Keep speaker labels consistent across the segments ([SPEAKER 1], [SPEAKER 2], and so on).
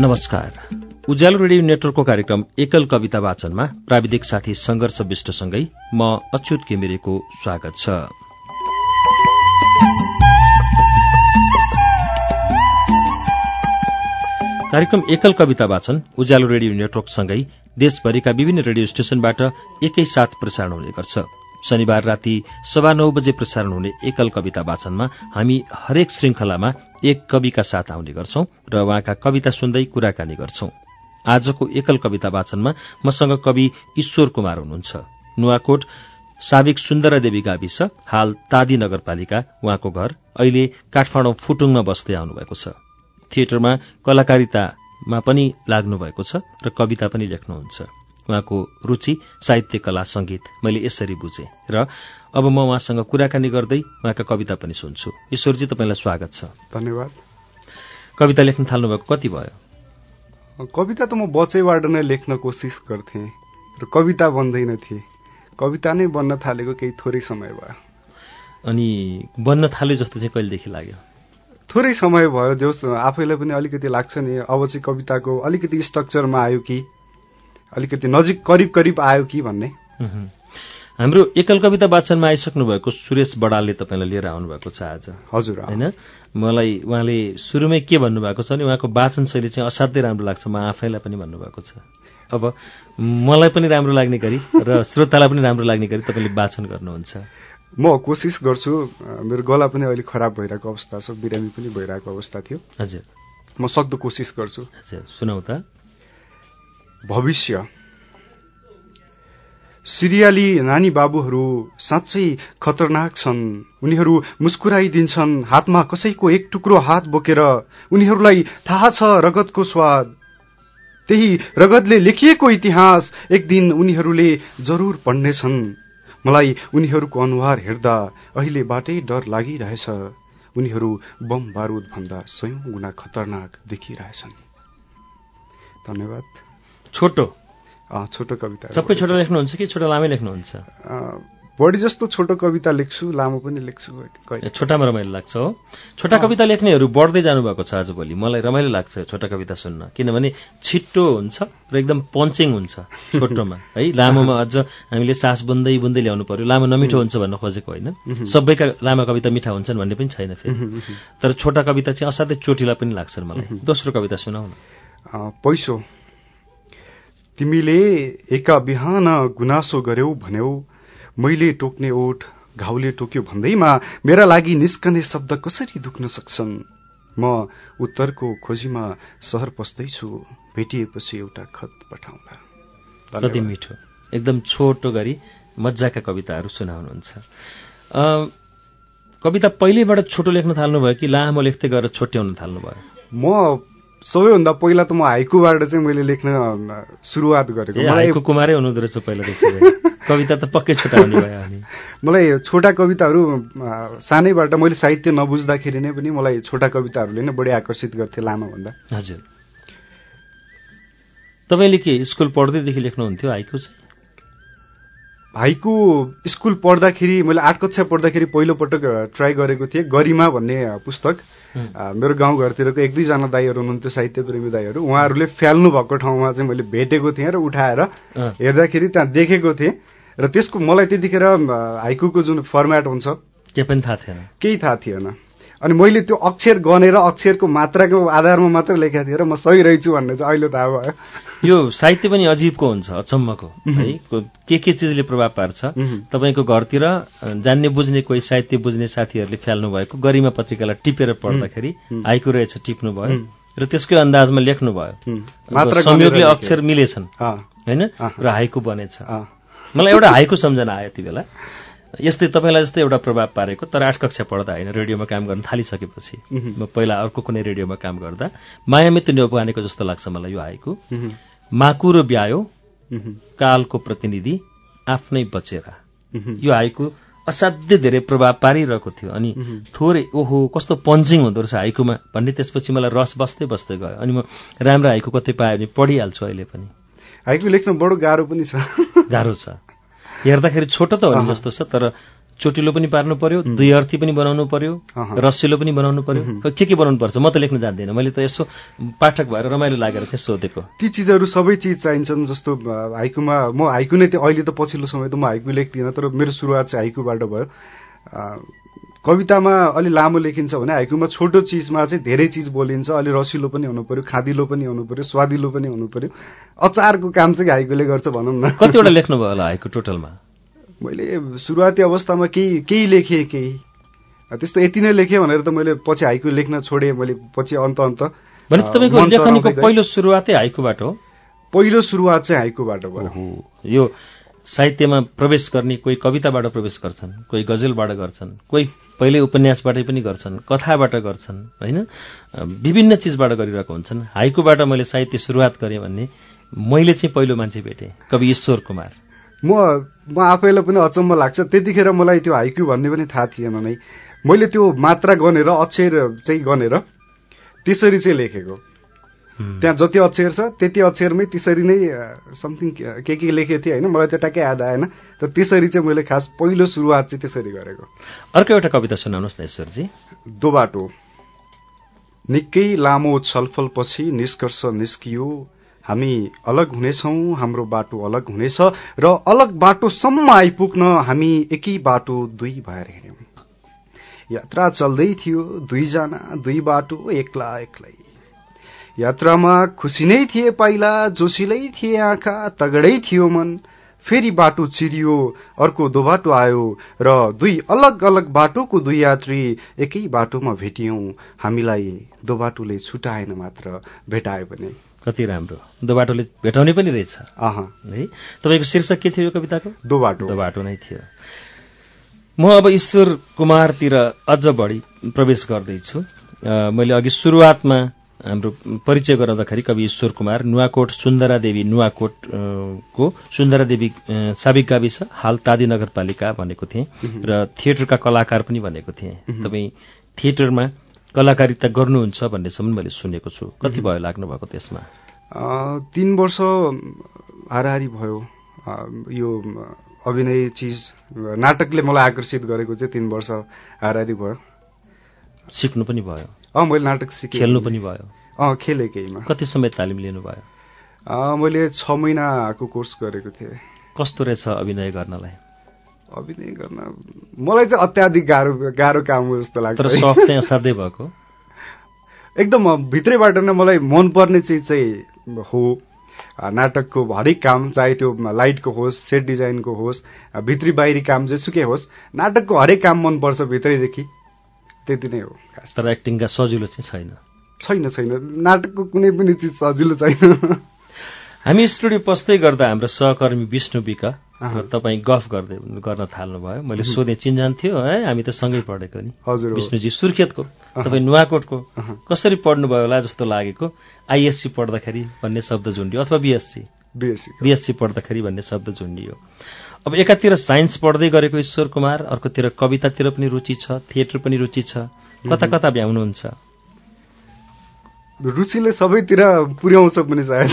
[SPEAKER 1] नमस्कार। उज्यालो रेडियो नेटवर्कको कार्यक्रम एकल कविता वाचनमा प्राविधिक साथी संघर्ष विष्टसँगै म अच्युत घिमिरेको स्वागत छ। कार्यक्रम एकल कविता वाचन उज्यालो रेडियो नेटवर्कसँगै देशभरिका विभिन्न रेडियो स्टेशनबाट एकैसाथ प्रसारण हुने गर्छ। शनिबार राति सवा नौ बजे प्रसारण हुने एकल कविता वाचनमा हामी हरेक श्रृंखलामा एक कविका साथ आउने गर्छौं र उहाँका कविता सुन्दै कुराकानी गर्छौं। आजको एकल कविता वाचनमा मसँग कवि ईश्वर कुमार हुनुहुन्छ। नुवाकोट साविक सुन्दर देवी गाविस हाल तादी नगरपालिका उहाँको घर अहिले काठमाडौँ फुटुङमा बस्दै आउनुभएको छ। थिएटरमा कलाकारितामा पनि लाग्नु भएको छ र कविता पनि लेख्नुहुन्छ। उहाँको रुचि साहित्य कला संगीत मैले यसरी बुझेँ। र अब म उहाँसँग कुराकानी गर्दै उहाँका कविता पनि सुन्छु। ईश्वरजी तपाईँलाई स्वागत छ।
[SPEAKER 2] धन्यवाद।
[SPEAKER 1] कविता लेख्न थाल्नुभएको कति भयो?
[SPEAKER 2] कविता त म बचैबाट नै लेख्न कोसिस गर्थेँ र कविता बन्दैन थिए। कविता नै बन्न थालेको केही थोरै समय भयो।
[SPEAKER 1] अनि बन्न थाल्यो जस्तो चाहिँ कहिलेदेखि लाग्यो?
[SPEAKER 2] थोरै समय भयो जो आफैलाई पनि अलिकति लाग्छ नि। अब चाहिँ कविताको अलिकति स्ट्रक्चरमा आयो कि अलिकति नजिक करिब करिब आयो कि भन्ने?
[SPEAKER 1] हाम्रो एकल कविता वाचनमा आइसक्नु भएको सुरेश बडालले तपाईँलाई लिएर आउनुभएको छ आज।
[SPEAKER 2] हजुर
[SPEAKER 1] होइन? मलाई उहाँले सुरुमै के भन्नुभएको छ भने उहाँको वाचन शैली चाहिँ असाध्यै राम्रो लाग्छ। म आफैलाई पनि भन्नुभएको छ। अब मलाई पनि राम्रो लाग्ने गरी र श्रोतालाई पनि राम्रो लाग्ने गरी तपाईँले वाचन गर्नुहुन्छ।
[SPEAKER 2] म कोसिस गर्छु मेरो गला पनि अहिले खराब भइरहेको अवस्था छ बिरामी पनि भइरहेको अवस्था थियो।
[SPEAKER 1] हजुर।
[SPEAKER 2] म सक्दो कोसिस गर्छु।
[SPEAKER 1] हजुर सुनाउ त।
[SPEAKER 2] भविष्य। सिरियाली नानी बाबुहरू साँच्चै खतरनाक छन्। उनीहरू मुस्कुराइदिन्छन् हातमा कसैको एक टुक्रो हात बोकेर उनीहरूलाई थाहा छ रगतको स्वाद। त्यही रगतले लेखिएको इतिहास एक दिन उनीहरूले जरूर पढ्नेछन्। मलाई उनीहरूको अनुहार हेर्दा अहिलेबाटै डर लागिरहेछ। उनीहरू बम बारूद भन्दा सयौं गुणा खतरनाक देखिरहेछन्। धन्यवाद।
[SPEAKER 1] छोटो।
[SPEAKER 2] छोटो कविता।
[SPEAKER 1] सबै छोटो लेख्नुहुन्छ कि छोटो लामै लेख्नुहुन्छ?
[SPEAKER 2] बढी जस्तो छोटो कविता लेख्छु लामो पनि लेख्छु
[SPEAKER 1] छोटामा रमाइलो लाग्छ हो। छोटा कविता लेख्नेहरू बढ्दै जानुभएको छ आजभोलि मलाई रमाइलो लाग्छ छोटा कविता सुन्न। किनभने छिट्टो हुन्छ र एकदम पञ्चिङ हुन्छ छोटोमा। है लामोमा अझ हामीले सास बुन्दै बुन्दै ल्याउनु पर्यो। लामो नमिठो हुन्छ भन्न खोजेको होइन। सबैका लामा कविता मिठा हुन्छन् भन्ने पनि छैन फेरि। तर छोटा कविता चाहिँ असाध्यै चोटिला पनि लाग्छन् मलाई। दोस्रो कविता सुनाउ न
[SPEAKER 2] पैसो। तिमीले एका बिहान गुनासो गर्यौ भन्यौ मैले टोक्ने ओठ घाउले टोक्यो भन्दैमा मेरा लागि निस्कने शब्द कसरी दुख्न सक्छन्? म उत्तरको खोजीमा सहर पस्दैछु भेटिएपछि एउटा खत पठाउँला।
[SPEAKER 1] कति मिठो। एकदम छोटो गरी मजाका कविताहरू सुनाउनुहुन्छ। कविता पहिलेबाट छोटो लेख्न थाल्नुभयो कि लामो लेख्दै गएर छोट्याउन थाल्नुभयो?
[SPEAKER 2] म सबैभन्दा पहिला त म हाइकुबाट चाहिँ मैले लेख्न सुरुवात गरेको।
[SPEAKER 1] हाइकु कुमारै हुनुहुँदो रहेछ पहिला कविता त पक्कै छोटा हुने भयो अनि।
[SPEAKER 2] मलाई छोटा कविताहरू सानैबाट मैले साहित्य नबुझ्दाखेरि नै पनि मलाई छोटा कविताहरूले नै बढी आकर्षित गर्थे लामा भन्दा
[SPEAKER 1] हजुर। तपाईँले के स्कुल पढ्दैदेखि लेख्नुहुन्थ्यो हाइकु चाहिँ?
[SPEAKER 2] हाइकु स्कुल पढ्दाखेरि मैले आठ कक्षा पढ्दाखेरि पहिलोपटक ट्राई गरेको थिएँ गरिमा भन्ने पुस्तक। मेरो गाउँघरतिरको एक दुईजना दाईहरू हुनुहुन्थ्यो साहित्य प्रेमी दाईहरू। उहाँहरूले फ्याल्नु भएको ठाउँमा चाहिँ मैले भेटेको थिएँ र उठाएर हेर्दाखेरि त्यहाँ देखेको थिएँ। र त्यसको मलाई त्यतिखेर हाइकुको जुन फर्मेट हुन्छ
[SPEAKER 1] केही पनि थाहा थिएन।
[SPEAKER 2] केही थाहा थिएन। अनि मैले त्यो अक्षर गनेर अक्षरको मात्राको आधारमा मात्र लेखेको थिएँ र म सही रहेछु भन्ने चाहिँ अहिले थाहा भयो।
[SPEAKER 1] यो साहित्य पनि अजीबको हुन्छ अचम्मको है? के के चिजले प्रभाव पार्छ? तपाईँको घरतिर जान्ने बुझ्ने कोही साहित्य बुझ्ने साथीहरूले फ्याल्नु भएको गरिमा पत्रिकालाई टिपेर पढ्दाखेरि हाइकु रहेछ टिप्नु भयो। र त्यसकै अन्दाजमा लेख्नु भयो। संयोगले अक्षर मिलेछन् होइन? र हाइकु बनेछ। मलाई एउटा हाइकु सम्झना आयो यति बेला। यस्तै तपाईँलाई जस्तै एउटा प्रभाव पारेको तर आठ कक्षा पढ्दा होइन रेडियोमा काम गर्न थालिसकेपछि। म पहिला अर्को कुनै रेडियोमा काम गर्दा मायामित न्यौपानेको जस्तो लाग्छ मलाई यो हाइकु
[SPEAKER 2] मह्म,
[SPEAKER 1] माकुरो ब्यायो कालको प्रतिनिधि आफ्नै बचेरा। यो हाइकु असाध्यै धेरै प्रभाव पारिरहेको थियो अनि। थोरै ओहो कस्तो पन्चिङ हुँदो रहेछ हाइकुमा भन्ने त्यसपछि मलाई रस बस्दै बस्दै गयो अनि म राम्रो हाइकु कतै पाएँ भने पढिहाल्छु अहिले पनि।
[SPEAKER 2] हाइकु लेख्न बडो गाह्रो पनि छ।
[SPEAKER 1] गाह्रो छ। हेर्दाखेरि छोटो त हो जस्तो छ तर चोटिलो पनि पार्नु पर्यो दुई अर्थी पनि बनाउनु पर्यो। रसिलो पनि बनाउनु पर्यो। के के बनाउनु पर्छ? म त लेख्न जान्दिनँ। मैले त यसो पाठक भएर रमाइलो लागेर चाहिँ सोधेको।
[SPEAKER 2] ती चिजहरू सबै चिज चाहिन्छन् जस्तो हाइकुमा म हाइकु नै अहिले त पछिल्लो समय त म हाइकु लेख्दिनँ तर मेरो सुरुवात चाहिँ हाइकुबाट भयो। कवितामा अलि लामो लेखिन्छ भने हाइकुमा छोटो चिजमा चाहिँ धेरै चिज बोलिन्छ अलि रसिलो पनि हुनु पर्यो खादिलो पनि हुनु पर्यो स्वादिलो पनि हुनु पर्यो अचारको काम चाहिँ हाइकुले गर्छ भनौँ न।
[SPEAKER 1] कतिवटा लेख्नुभयो होला हाइकु टोटलमा?
[SPEAKER 2] मैले सुरुवाती अवस्थामा केही केही लेखेँ केही। त्यस्तो यति नै लेखेँ भनेर त मैले पछि हाइकु लेख्न छोडेँ मैले पछि अन्त अन्त
[SPEAKER 1] तपाईँको लेखनीको। पहिलो सुरुवातै हाइकुबाट हो?
[SPEAKER 2] पहिलो सुरुवात चाहिँ हाइकुबाट भयो।
[SPEAKER 1] यो साहित्यमा प्रवेश गर्ने कोही कविताबाट प्रवेश गर्छन् कोही गजलबाट गर्छन् कोही पहिल्यै उपन्यासबाटै पनि गर्छन् कथाबाट गर्छन् होइन? विभिन्न चिजबाट गरिरहेको हुन्छन्। हाइकुबाट मैले साहित्य सुरुवात गरेँ भन्ने मैले चाहिँ पहिलो मान्छे भेटेँ कवि ईश्वर कुमार।
[SPEAKER 2] म म आफैलाई पनि अचम्म लाग्छ। त्यतिखेर मलाई त्यो हाइक्यू भन्ने पनि थाहा थिएन नै। मैले त्यो मात्रा गनेर अक्षर चाहिँ गनेर त्यसरी चाहिँ लेखेको। त्यहाँ जति अक्षर छ त्यति अक्षरमै त्यसरी नै समथिङ के के लेखेको थिएँ होइन? मलाई त्यो ट्याक्कै याद आएन। तर त्यसरी चाहिँ मैले खास पहिलो सुरुवात चाहिँ त्यसरी गरेको।
[SPEAKER 1] अर्को एउटा कविता सुनाउनुहोस् न ईश्वरजी।
[SPEAKER 2] दोबाटो निकै लामो छलफलपछि निष्कर्ष निस्कियो। हामी अलग हुनेछौँ हाम्रो बाटो अलग हुनेछ र अलग बाटोसम्म आइपुग्न हामी एकै बाटो दुई भएर हिँड्यौँ। यात्रा चल्दै थियो दुईजना दुई बाटो एक्ला एक्लै। यात्रामा खुसी नै थिए पाइला जोसिलै थिए आँखा तगडै थियो मन। फेरि बाटो चिरियो अर्को दोबाटो आयो र दुई अलग अलग बाटोको दुई यात्री एकै बाटोमा भेटियौं। हामीलाई दोबाटोले छुटाएन मात्र भेटायो भने।
[SPEAKER 1] कति राम्रो। दोबाटोले भेटाउने पनि रहेछ। है? तपाईँको शीर्षक के थियो यो कविताको?
[SPEAKER 2] दोबाटो।
[SPEAKER 1] बाटो नै थियो। म अब ईश्वर कुमारतिर अझ बढी प्रवेश गर्दैछु। मैले अघि सुरुवातमा हाम्रो परिचय गराउँदाखेरि कवि ईश्वर कुमार नुवाकोट सुन्दरा देवी नुवाकोट को सुन्दरा देवी अ, साबिक गाविस हाल तादी नगरपालिका भनेको थिएँ र थिएटरका कलाकार पनि भनेको थिएँ। तपाईँ थिएटरमा कलाकारिता गर्नुहुन्छ भन्नेसम्म मैले सुनेको छु। कति भयो लाग्नु भएको त्यसमा?
[SPEAKER 2] तीन वर्ष हाराहारी भयो। यो अभिनय चिज नाटकले मलाई आकर्षित गरेको चाहिँ तीन वर्ष हाराहारी भयो।
[SPEAKER 1] सिक्नु पनि भयो।
[SPEAKER 2] अँ मैले नाटक सिकेँ।
[SPEAKER 1] खेल्नु पनि भयो।
[SPEAKER 2] अँ खेलेँ केहीमा।
[SPEAKER 1] कति समय तालिम लिनुभयो?
[SPEAKER 2] मैले छ महिनाको कोर्स गरेको थिएँ।
[SPEAKER 1] कस्तो रहेछ अभिनय गर्नलाई?
[SPEAKER 2] अभिनय गर्न मलाई चाहिँ अत्याधिक गाह्रो गाह्रो काम हो जस्तो लाग्छ।
[SPEAKER 1] तर सफ चाहिँ असाध्यै भएको।
[SPEAKER 2] एकदम भित्रैबाट नै मलाई मनपर्ने चिज चाहिँ हो। नाटकको हरेक काम चाहे त्यो लाइटको होस् सेट डिजाइनको होस् भित्री बाहिरी काम जेसुकै होस् नाटकको हरेक काम मनपर्छ भित्रैदेखि। त्यति नै हो खास।
[SPEAKER 1] तर एक्टिङका सजिलो चाहिँ छैन।
[SPEAKER 2] छैन छैन। नाटकको कुनै पनि चिज सजिलो छैन।
[SPEAKER 1] हामी स्टुडियो पस्दै गर्दा हाम्रो सहकर्मी विष्णु विक तपाईँ गफ गर्दै गर्न थाल्नुभयो। मैले सोधेँ चिन्जान थियो है? हामी त सँगै पढेको नि।
[SPEAKER 2] हजुर।
[SPEAKER 1] विष्णुजी सुर्खेतको। तपाईँ नुवाकोटको। कसरी पढ्नुभयो होला जस्तो लागेको? आइएससी पढ्दाखेरि भन्ने शब्द झुन्डियो अथवा बिएससी?
[SPEAKER 2] बिएससी।
[SPEAKER 1] बिएससी पढ्दाखेरि भन्ने शब्द झुन्डियो। अब एकातिर साइन्स पढ्दै गरेको ईश्वर कुमार अर्कोतिर कवितातिर पनि रुचि छ थिएटर पनि रुचि छ। कता कता भ्याउनुहुन्छ?
[SPEAKER 2] रुचिले सबैतिर पुर्याउँछ पनि सायद।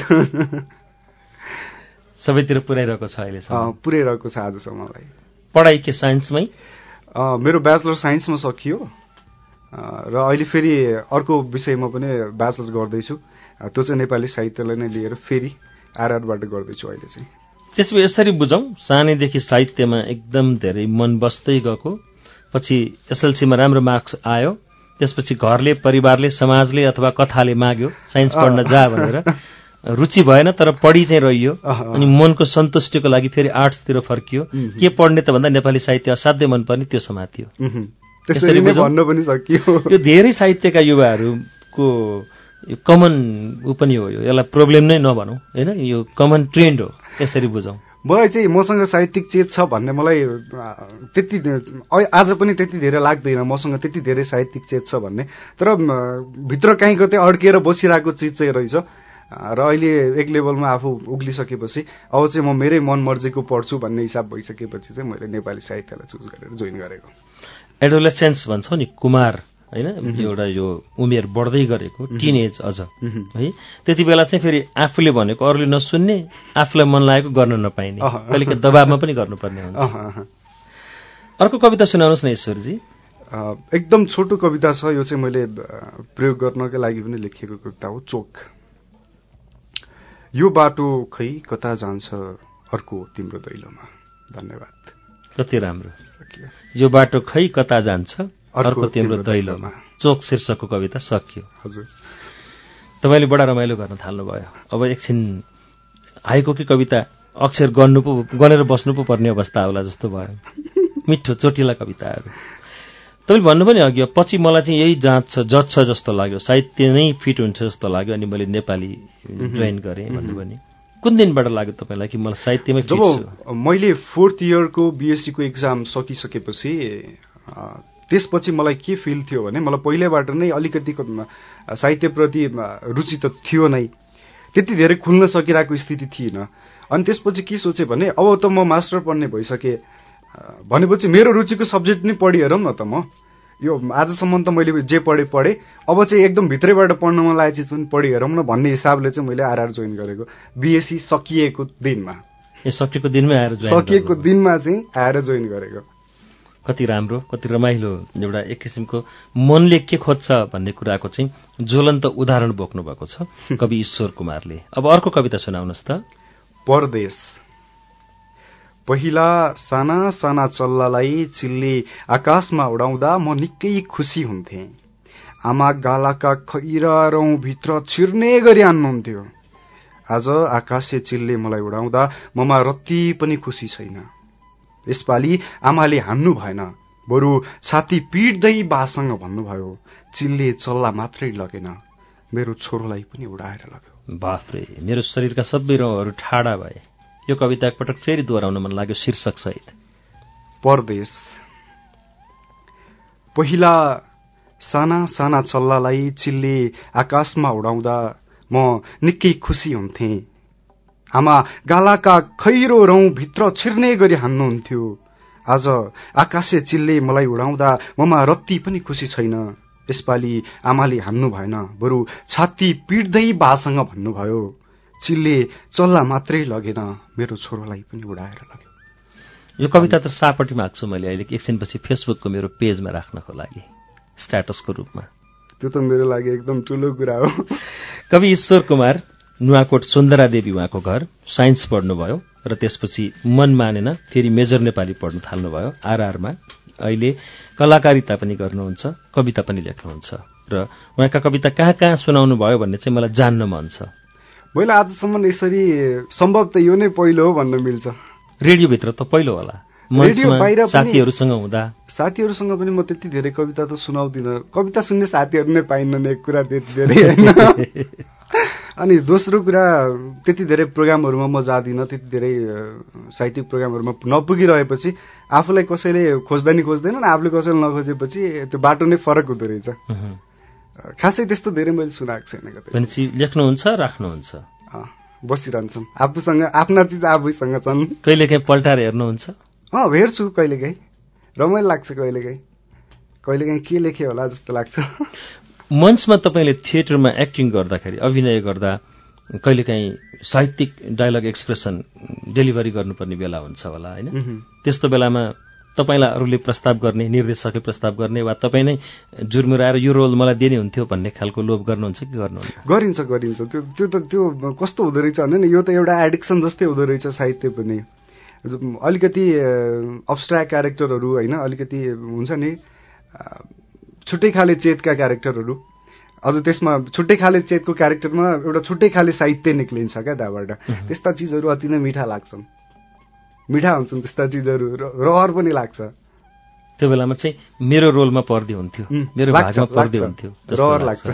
[SPEAKER 1] सबैतिर पुर्याइरहेको छ अहिलेसम्म।
[SPEAKER 2] अँ, पुर्याइरहेको छ आजसम्मलाई
[SPEAKER 1] पढाइ के साइन्समै?
[SPEAKER 2] मेरो ब्याचलर साइन्समा सकियो। र अहिले फेरि अर्को विषयमा पनि ब्याचलर गर्दैछु। त्यो चाहिँ नेपाली साहित्यलाई नै लिएर फेरि आरआरबाट गर्दैछु अहिले चाहिँ।
[SPEAKER 1] त्यसो यसरी बुझौँ सानैदेखि साहित्यमा एकदम धेरै मन बस्दै गएको। पछि एसएलसीमा राम्रो मार्क्स आयो। त्यसपछि घरले परिवारले समाजले अथवा कथाले माग्यो। साइन्स पढ्न जा भनेर। रुचि भएन तर पढी चाहिँ रहियो। अनि मनको सन्तुष्टिको लागि फेरि आर्ट्सतिर फर्कियो। के पढ्ने त भन्दा नेपाली साहित्य असाध्यै मनपर्ने त्यो समात्यो। त्यसरी?
[SPEAKER 2] भन्न पनि सकियो।
[SPEAKER 1] यो धेरै साहित्यका युवाहरूको यो कमन ऊ पनि हो यो। यसलाई प्रब्लम नै नभनौँ। होइन? यो कमन ट्रेन्ड हो। यसरी बुझौँ
[SPEAKER 2] मलाई चाहिँ मसँग साहित्यिक चेत छ भन्ने मलाई त्यति आज पनि त्यति धेरै लाग्दैन मसँग त्यति धेरै साहित्यिक चेत छ भन्ने। तर भित्र कहीँ कतै अड्किएर बसिरहेको चिज चाहिँ रहेछ। र अहिले एक लेभलमा आफू उक्लिसकेपछि अब चाहिँ म मेरै मन मर्जीको पढ्छु भन्ने हिसाब भइसकेपछि चाहिँ मैले नेपाली साहित्यलाई चुज गरेर जोइन गरेको।
[SPEAKER 1] एडोलेसेन्स भन्छौ नि कुमार। होइन? एउटा यो उमेर बढ्दै गरेको टिन एज अझ। है? त्यति बेला चाहिँ फेरि आफूले भनेको अरूले नसुन्ने आफूलाई मन लागेको गर्न नपाइने। कहिलेकाहीँ दबावमा पनि गर्नुपर्ने हुन्छ। अर्को कविता सुनाउनुहोस् न ईश्वरजी।
[SPEAKER 2] एकदम छोटो कविता छ यो चाहिँ मैले प्रयोग गर्नकै लागि पनि लेखिएको कविता हो चोक। यो बाटो खै कता जान्छ अर्को तिम्रो दैलोमा। धन्यवाद।
[SPEAKER 1] कति राम्रो। यो बाटो खै कता जान्छ
[SPEAKER 2] अर्को
[SPEAKER 1] तिम्रो दैलोमा। चोक शीर्षकको कविता सकियो।
[SPEAKER 2] हजुर।
[SPEAKER 1] तपाईँले बडा रमाइलो गर्न थाल्नुभयो। अब एकछिन आएको कि कविता? अक्षर गर्नु पो गनेर बस्नु पो पर्ने अवस्था होला जस्तो भयो। मिठो चोटिला कविताहरू। तपाईँले भन्नु पनि अघि पछि मलाई चाहिँ यही जाँच छ जज छ जस्तो लाग्यो। साहित्य नै फिट हुन्छ जस्तो लाग्यो अनि मैले नेपाली जोइन गरेँ भन्नु भने कुन दिनबाट लाग्यो तपाईँलाई कि मलाई साहित्यमै
[SPEAKER 2] जब मैले फोर्थ इयरको बिएससीको इक्जाम सकिसकेपछि त्यसपछि मलाई के फिल थियो भने मलाई पहिल्यैबाट नै अलिकति साहित्यप्रति रुचि त थियो नै। त्यति धेरै खुल्न सकिरहेको स्थिति थिएन। अनि त्यसपछि के सोचेँ भने अब त म मास्टर पढ्ने भइसकेँ भनेपछि मेरो रुचिको सब्जेक्ट नै पढिहेरौँ न त म। यो आजसम्म त मैले जे पढेँ पढेँ। अब चाहिँ एकदम भित्रैबाट पढ्न मन लागेको चिज पनि पढिहेरौँ न भन्ने हिसाबले चाहिँ मैले आरआर जोइन गरेको बिएससी सकिएको दिनमा।
[SPEAKER 1] ए सकिएको दिनमै आएर
[SPEAKER 2] सकिएको। दिनमा चाहिँ आएर जोइन गरेको।
[SPEAKER 1] कति राम्रो कति रमाइलो एउटा एक किसिमको मनले के खोज्छ भन्ने कुराको चाहिँ ज्वलन्त उदाहरण बोक्नु भएको छ कवि ईश्वर कुमारले। अब अर्को कविता सुनाउनुहोस् त।
[SPEAKER 2] परदेश। पहिला साना साना चल्लालाई चिल्ले आकाशमा उडाउँदा म निकै खुसी हुन्थे। आमा गालाका खैरा रौँ भित्र छिर्ने गरी हान्नुहुन्थ्यो आज आकाशे चिल्ले मलाई उडाउँदा ममा रत्ति पनि खुसी छैन। यसपालि आमाले हान्नु भएन। बरु छाती पिट्दै बासँग भन्नुभयो चिल्ले चल्ला मात्रै लगेन। मेरो छोरोलाई पनि उडाएर लग्यो।
[SPEAKER 1] बाफ्रे मेरो शरीरका सबै रौँहरू ठाडा भए। यो कविता एकपटक फेरि दोहोऱ्याउन मन लाग्यो शीर्षक सहित।
[SPEAKER 2] परदेश। पहिला साना साना चल्लालाई चिल्ले आकाशमा उडाउँदा म निकै खुसी हुन्थे। आमा गालाका खैरो रौँ भित्र छिर्ने गरी हान्नुहुन्थ्यो। आज आकाशे चिल्ले मलाई उडाउँदा ममा रत्ती पनि खुसी छैन। यसपालि आमाले हान्नु भएन। बरु छाती पिट्दै बासँग भन्नुभयो। चिल्ले चल्ला मात्रै लगेन। मेरो छोरोलाई पनि उडाएर लग्यो।
[SPEAKER 1] यो कविता त सापट्टि माग्छु मैले अहिले एकछिनपछि फेसबुकको मेरो पेजमा राख्नको लागि। स्ट्याटसको रूपमा।
[SPEAKER 2] त्यो त मेरो लागि एकदम ठुलो कुरा हो।
[SPEAKER 1] कवि ईश्वर कुमार नुवाकोट सुन्दरा देवी उहाँको घर साइन्स पढ्नुभयो र त्यसपछि मन मानेन फेरि मेजर नेपाली पढ्न थाल्नुभयो। आरआरमा अहिले कलाकारिता पनि गर्नुहुन्छ कविता पनि लेख्नुहुन्छ। र उहाँका कविता कहाँ कहाँ सुनाउनु भयो भन्ने चाहिँ मलाई जान्न मन छ।
[SPEAKER 2] मैले आजसम्म यसरी सम्भव त यो नै पहिलो हो भन्न मिल्छ।
[SPEAKER 1] रेडियोभित्र त पहिलो होला। साथीहरूसँग हुँदा।
[SPEAKER 2] साथीहरूसँग पनि म त्यति धेरै कविता त सुनाउँदिनँ। कविता सुन्ने साथीहरू नै पाइन्न एक कुरा त्यति धेरै होइन? अनि दोस्रो कुरा त्यति धेरै प्रोग्रामहरूमा म जाँदिनँ त्यति धेरै साहित्यिक प्रोग्रामहरूमा नपुगिरहेपछि आफूलाई कसैले खोज्दा नि खोज्दैनन् आफूले कसैले नखोजेपछि त्यो बाटो नै फरक हुँदो रहेछ। खासै त्यस्तो धेरै मैले सुनाएको छैन कतै।
[SPEAKER 1] भनेपछि लेख्नुहुन्छ राख्नुहुन्छ?
[SPEAKER 2] बसिरहन्छन्। आफूसँग आफ्ना चिज आफूसँग छन्।
[SPEAKER 1] कहिलेकाहीँ पल्टाएर हेर्नुहुन्छ?
[SPEAKER 2] अँ हेर्छु कहिलेकाहीँ रमाइलो लाग्छ कहिलेकाहीँ कहिलेकाहीँ के लेखेँ होला जस्तो लाग्छ।
[SPEAKER 1] मञ्चमा तपाईँले थिएटरमा एक्टिङ गर्दाखेरि अभिनय गर्दा कहिलेकाहीँ साहित्यिक डायलग एक्सप्रेसन डेलिभरी गर्नुपर्ने बेला हुन्छ होला होइन। त्यस्तो बेलामा तपाईँलाई अरूले प्रस्ताव गर्ने निर्देशकले प्रस्ताव गर्ने वा तपाईँ नै जुर्मुराएर यो रोल मलाई दिने हुन्थ्यो भन्ने खालको लोभ गर्नुहुन्छ कि गर्नुहुन्न?
[SPEAKER 2] गरिन्छ गरिन्छ। त्यो त्यो त त्यो कस्तो हुँदो रहेछ भने नि यो त एउटा एडिक्सन जस्तै हुँदो रहेछ साहित्य पनि। अलिकति अब्स्ट्रा क्यारेक्टरहरू होइन अलिकति हुन्छ नि छुट्टै खाले चेतका क्यारेक्टरहरू। अझ त्यसमा छुट्टै खाले चेतको क्यारेक्टरमा एउटा छुट्टै खाले साहित्य निक्लिन्छ क्या त्यहाँबाट त्यस्ता चिजहरू अति नै मिठा लाग्छन्। मिठा हुन्छन् त्यस्ता चिजहरू र रहर पनि लाग्छ।
[SPEAKER 1] त्यो बेलामा चाहिँ मेरो रोलमा पर्दी हुन्थ्यो। मेरो भागमा पर्दी
[SPEAKER 2] लाग्छ।
[SPEAKER 1] हुन्थ्यो
[SPEAKER 2] डर
[SPEAKER 1] लाग्छ।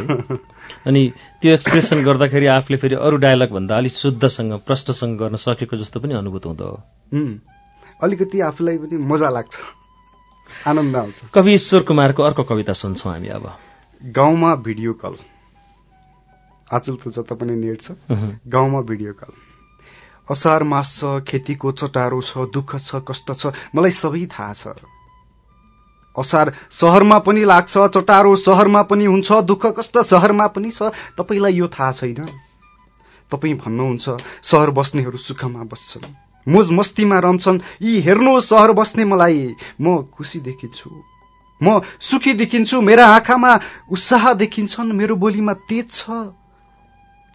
[SPEAKER 1] अनि त्यो एक्सप्रेसन गर्दाखेरि आफूले फेरि अरू डायलग भन्दा अलिक शुद्धसँग प्रष्टसँग गर्न सकेको जस्तो पनि अनुभूत हुँदो हो।
[SPEAKER 2] अलिकति आफूलाई पनि मजा लाग्छ। आनन्द आउँछ।
[SPEAKER 1] कवि ईश्वर कुमारको अर्को कविता सुन्छौँ हामी अब।
[SPEAKER 2] गाउँमा भिडियो कल। आचल त जता पनि नेट छ। गाउँमा भिडियो कल। असार मास छ खेतीको चटारो छ दुःख छ कष्ट छ मलाई सबै थाहा छ। असार सहरमा पनि लाग्छ चटारो सहरमा पनि हुन्छ दुःख कष्ट सहरमा पनि छ। तपाईँलाई यो थाहा छैन? तपाईँ भन्नुहुन्छ सहर बस्नेहरू सुखमा बस्छन्। मोज मस्तीमा रम्छन्। यी हेर्नु सहर बस्ने मलाई। म खुसी देखिन्छु। म सुखी देखिन्छु। मेरा आँखामा उत्साह देखिन्छन्। मेरो बोलीमा तेज छ।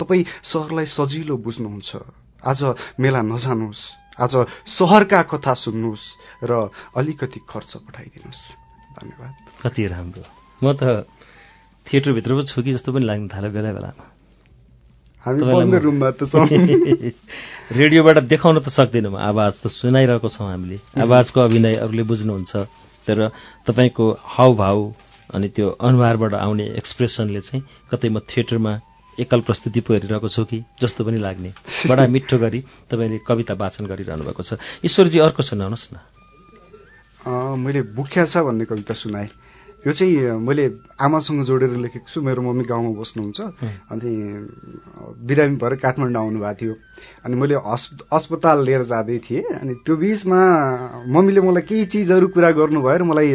[SPEAKER 2] तपाईँ सहरलाई सजिलो बुझ्नुहुन्छ। आज मेला नजानुहोस्। आज सहरका कथा सुन्नुहोस् र अलिकति खर्च पठाइदिनुहोस्। धन्यवाद।
[SPEAKER 1] कति राम्रो। म त थिएटरभित्र पो छु कि जस्तो पनि लाग्न थाल्यो बेला बेलामा।
[SPEAKER 2] हामी बन्द रुममा त छौँ।
[SPEAKER 1] रेडियोबाट देखाउन त सक्दैनौँ आवाज त सुनाइरहेको छौँ हामीले। आवाजको अभिनय अरूले बुझ्नुहुन्छ। तर तपाईँको हावभाव अनि त्यो अनुहारबाट आउने एक्सप्रेसनले चाहिँ कतै म थिएटरमा एकल प्रस्तुति पो हेरिरहेको छु कि जस्तो पनि लाग्ने। बडा मिठो गरी तपाईँले कविता वाचन गरिरहनु भएको छ। ईश्वरजी अर्को सुनाउनुहोस् न।
[SPEAKER 2] मैले बुख्या छ भन्ने कविता सुनाएँ। यो चाहिँ मैले आमासँग जोडेर लेखेको छु। मेरो मम्मी गाउँमा बस्नुहुन्छ। अनि बिरामी भएर काठमाडौँ आउनुभएको थियो। अनि मैले हस् अस्पताल लिएर जाँदै थिएँ। अनि त्यो बिचमा मम्मीले मलाई केही चिजहरू कुरा गर्नुभयो र मलाई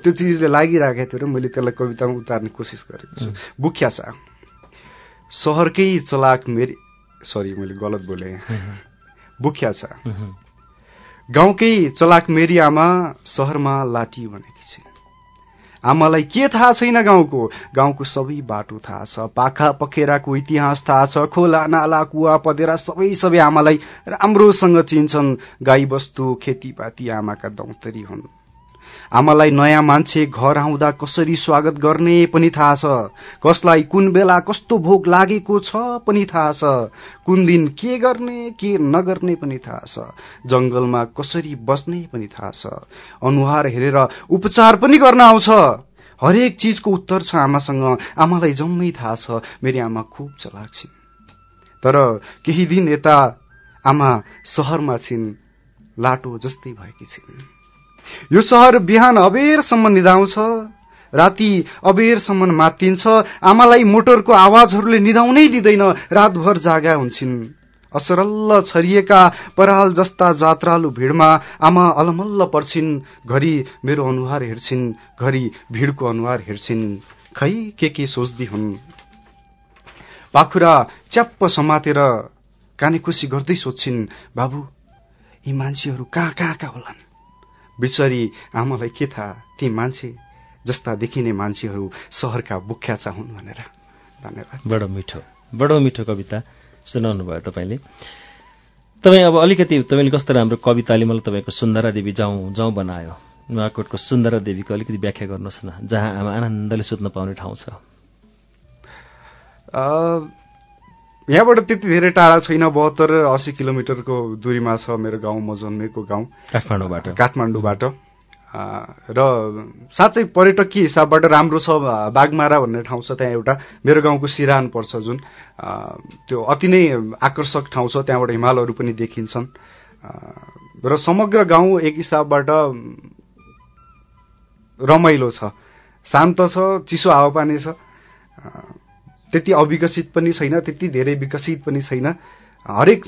[SPEAKER 2] त्यो चिजले लागिरहेको थियो र मैले त्यसलाई कवितामा उतार्ने कोसिस गरेको छु। बुख्या छ सहरकै चलाक मेरी सरी मैले गलत बोलेँ। बुख्या छ
[SPEAKER 1] उहुँ।
[SPEAKER 2] गाउँकै चलाक मेरी आमा सहरमा लाटी भनेकी छिन्। आमालाई के थाहा छैन गाउँको? गाउँको सबै बाटो थाहा छ पाखा पखेराको इतिहास थाहा छ खोला नाला कुवा पदेरा सबै सबै आमालाई राम्रोसँग चिन्छन्। गाई बस्तु खेतीपाती आमाका दौतरी हुन्। आमालाई नयाँ मान्छे घर आउँदा कसरी स्वागत गर्ने पनि थाहा छ। कसलाई कुन बेला कस्तो भोग लागेको छ पनि थाहा छ। कुन दिन के गर्ने के नगर्ने पनि थाहा छ। जंगलमा कसरी बस्ने पनि थाहा छ। अनुहार हेरेर उपचार पनि गर्न आउँछ। हरेक चिजको उत्तर छ आमासँग। आमालाई जम्मै थाहा छ। मेरी आमा खुब चलाक छिन्। तर केही दिन यता आमा सहरमा छिन्। लाटो जस्तै भएकी छिन्। यो सहर बिहान अबेरसम्म निधाउँछ राति अबेरसम्म मात्तिन्छ आमालाई मोटरको आवाजहरूले निधाउनै दिँदैन रातभर जागा हुन्छन्। असरल्ल छरिएका पराल जस्ता जात्रालु भिडमा आमा अलमल्ल पर्छिन् घरि मेरो अनुहार हेर्छिन् घरि भिडको अनुहार हेर्छिन्। खै के के सोच्दी हुन्? पाखुरा च्याप्प समातेर कानेकुसी गर्दै सोध्छिन् बाबु यी मान्छेहरू कहाँ कहाँका होलान्? बिचरी आमालाई के थाहा? ती मान्छे जस्ता देखिने मान्छेहरू सहरका बुख्याचा हुन् भनेर। धन्यवाद।
[SPEAKER 1] बडो मिठो। बडो मिठो कविता सुनाउनु भयो तपाईँले। तपाईँ अब अलिकति तपाईँले कस्तो राम्रो कविताले मलाई तपाईँको सुन्दरा देवी जाउँ जाउँ बनायो। नुवाकोटको सुन्दरा देवीको अलिकति व्याख्या गर्नुहोस् न जहाँ आमा आनन्दले सुत्न पाउने ठाउँ छ।
[SPEAKER 2] यहाँबाट त्यति धेरै टाढा छैन बहत्तर अस्सी किलोमिटरको दूरीमा छ मेरो गाउँ म जन्मेको गाउँ।
[SPEAKER 1] काठमाडौँबाट।
[SPEAKER 2] काठमाडौँबाट। र साँच्चै पर्यटकीय हिसाबबाट राम्रो छ अ, बागमारा भन्ने ठाउँ छ त्यहाँ एउटा। मेरो गाउँको सिरान पर्छ जुन। त्यो अति नै आकर्षक ठाउँ छ त्यहाँबाट हिमालहरू पनि देखिन्छन्। र समग्र गाउँ एक हिसाबबाट रमाइलो छ। शान्त छ चिसो हावापानी छ। त्यति अविकसित पनि छैन त्यति धेरै विकसित पनि छैन। हरेक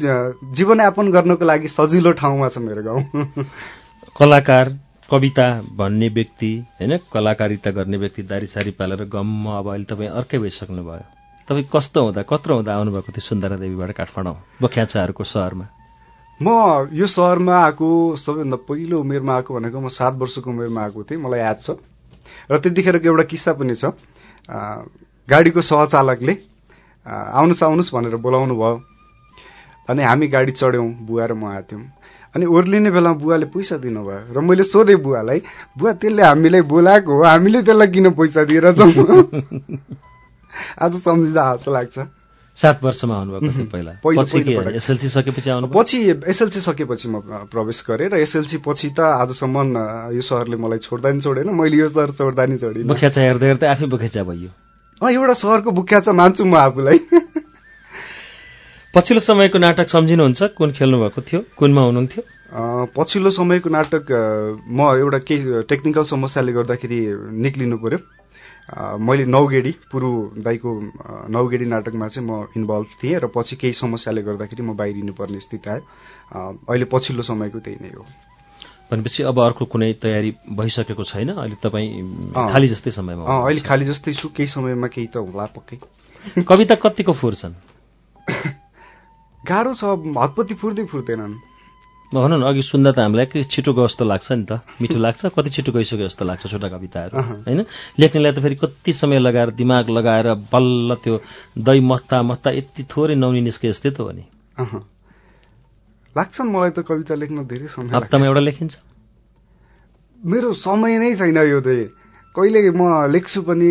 [SPEAKER 2] जीवनयापन गर्नको लागि सजिलो ठाउँमा छ मेरो गाउँ।
[SPEAKER 1] कलाकार कविता भन्ने व्यक्ति होइन? कलाकारिता गर्ने व्यक्ति दारी सारी पालेर गम्म अब अहिले तपाईँ अर्कै भइसक्नु भयो तपाईँ कस्तो हुँदा कत्रो हुँदा आउनुभएको थियो सुन्दरा देवीबाट काठमाडौँ बोख्याचाहरूको सहरमा?
[SPEAKER 2] म यो सहरमा आएको सबैभन्दा पहिलो उमेरमा आएको भनेको म सात वर्षको उमेरमा आएको थिएँ मलाई याद छ। र त्यतिखेरको एउटा किस्सा पनि छ। गाडीको सहचालकले आउनुहोस् आउनुहोस् भनेर बोलाउनु भयो। अनि हामी गाडी चढ्यौँ बुवा र म आएको थियौँ। अनि ओर्लिने बेलामा बुवाले पैसा दिनुभयो र मैले सोधेँ बुवालाई बुवा त्यसले हामीलाई बोलाएको हो हामीले त्यसलाई किन पैसा दिएर जाउँ आज सम्झिँदा हाँसो लाग्छ।
[SPEAKER 1] सात वर्षमा आउनुभएको थियो पहिला।
[SPEAKER 2] पहिलो-
[SPEAKER 1] पछि। एसएलसी सकेपछि आउनु
[SPEAKER 2] पछि एसएलसी सकेपछि म प्रवेश गरेँ र एसएलसी पछि त आजसम्म यो सहरले मलाई छोड्दा नि छोडेन मैले यो सहर छोड्दा नि छोडिनँ।
[SPEAKER 1] बुखेचा हेर्दै हेर्दै आफै बुखेचा भइयो
[SPEAKER 2] अँ, एउटा सहरको बुख्या चाहिँ मान्छु म आफूलाई।
[SPEAKER 1] पछिल्लो समयको नाटक सम्झिनुहुन्छ? कुन खेल्नुभएको थियो? कुनमा हुनुहुन्थ्यो?
[SPEAKER 2] पछिल्लो समयको नाटक म एउटा केही टेक्निकल समस्याले गर्दाखेरि निक्लिनु पर्यो। अ, मैले नौगेडी पुरु दाईको नौगेडी नाटकमा चाहिँ म इन्भल्भ थिएँ र पछि केही समस्याले गर्दाखेरि म बाहिरिनु पर्ने स्थिति आयो। अहिले पछिल्लो समयको त्यही नै हो।
[SPEAKER 1] भनेपछि अब अर्को कुनै तयारी भइसकेको छैन अहिले तपाईँ। खाली जस्तै समयमा
[SPEAKER 2] अहिले। खाली जस्तै छु केही समयमा केही त होला पक्कै
[SPEAKER 1] कविता कतिको फुर्छन्
[SPEAKER 2] गाह्रो छ हतपत्ती फुर्दै फुर्दैनन्
[SPEAKER 1] भनौँ न अघि सुन्दा त हामीलाई के छिटो गयो जस्तो लाग्छ नि त मिठो लाग्छ कति छिटो गइसक्यो जस्तो लाग्छ छोटा कविताहरू। होइन लेख्नेलाई त फेरि कति समय लगाएर दिमाग लगाएर बल्ल त्यो दही मत्ता मत्ता यति थोरै नौनी निस्के जस्तै त हो नि।
[SPEAKER 2] लाग्छन् मलाई त कविता लेख्न धेरै समय
[SPEAKER 1] हप्तामा एउटा लेखिन्छ?
[SPEAKER 2] मेरो समय नै छैन यो चाहिँ कहिले म लेख्छु पनि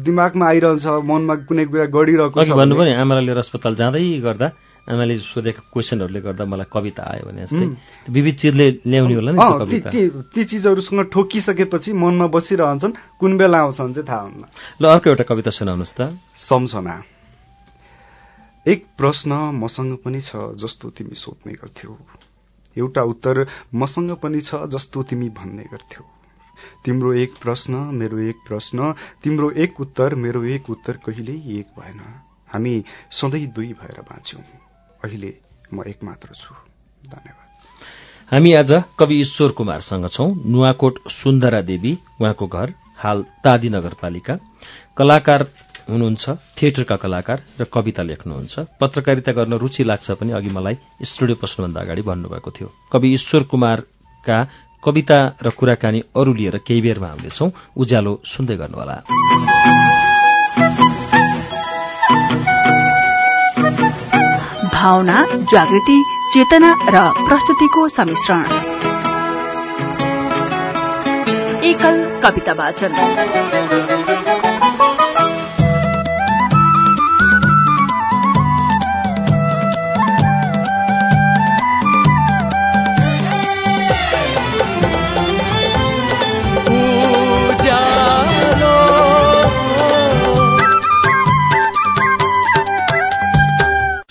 [SPEAKER 2] दिमागमा आइरहन्छ मनमा कुनै कुरा गढिरहेको
[SPEAKER 1] अघि
[SPEAKER 2] छ
[SPEAKER 1] भन्नुभयो
[SPEAKER 2] भने-
[SPEAKER 1] नि आमालाई लिएर अस्पताल जाँदै गर्दा आमाले सोधेका क्वेसनहरूले गर्दा मलाई कविता आयो भने जस्तै विविध चिजले ल्याउने होला नि
[SPEAKER 2] ती चिजहरूसँग ठोकिसकेपछि मनमा बसिरहन्छन् कुन बेला आउँछन् चाहिँ थाहा हुन्न।
[SPEAKER 1] ल अर्को एउटा कविता सुनाउनुहोस् त।
[SPEAKER 2] सम्झना। एक प्रश्न मसँग पनि छ जस्तो तिमी सोध्ने गर्थ्यौ। एउटा उत्तर मसँग पनि छ जस्तो तिमी भन्ने गर्थ्यौ। तिम्रो एक प्रश्न मेरो एक प्रश्न तिम्रो एक उत्तर मेरो एक उत्तर कहिल्यै एक भएन। हामी सधैँ दुई भएर बाँच्यौं। अहिले म एक मात्र छु। धन्यवाद।
[SPEAKER 1] हामी आज कवि ईश्वर कुमारसँग छौं। नुवाकोट सुन्दरा देवी उहाँको घर हाल तादी नगरपालिका। कलाकार हुनुहुन्छ थिएटरका कलाकार र कविता लेख्नुहुन्छ। पत्रकारिता गर्न रुचि लाग्छ पनि अघि मलाई स्टुडियो पस्नुभन्दा अगाडि भन्नुभएको थियो। कवि ईश्वर कुमारका कविता र कुराकानी अरू लिएर केही बेरमा आउनेछौं उज्यालो सुन्दै गर्नुहोला।
[SPEAKER 3] भावना जागृति चेतना र प्रस्तुतिको सम्मिश्रण एकल कविता वाचन।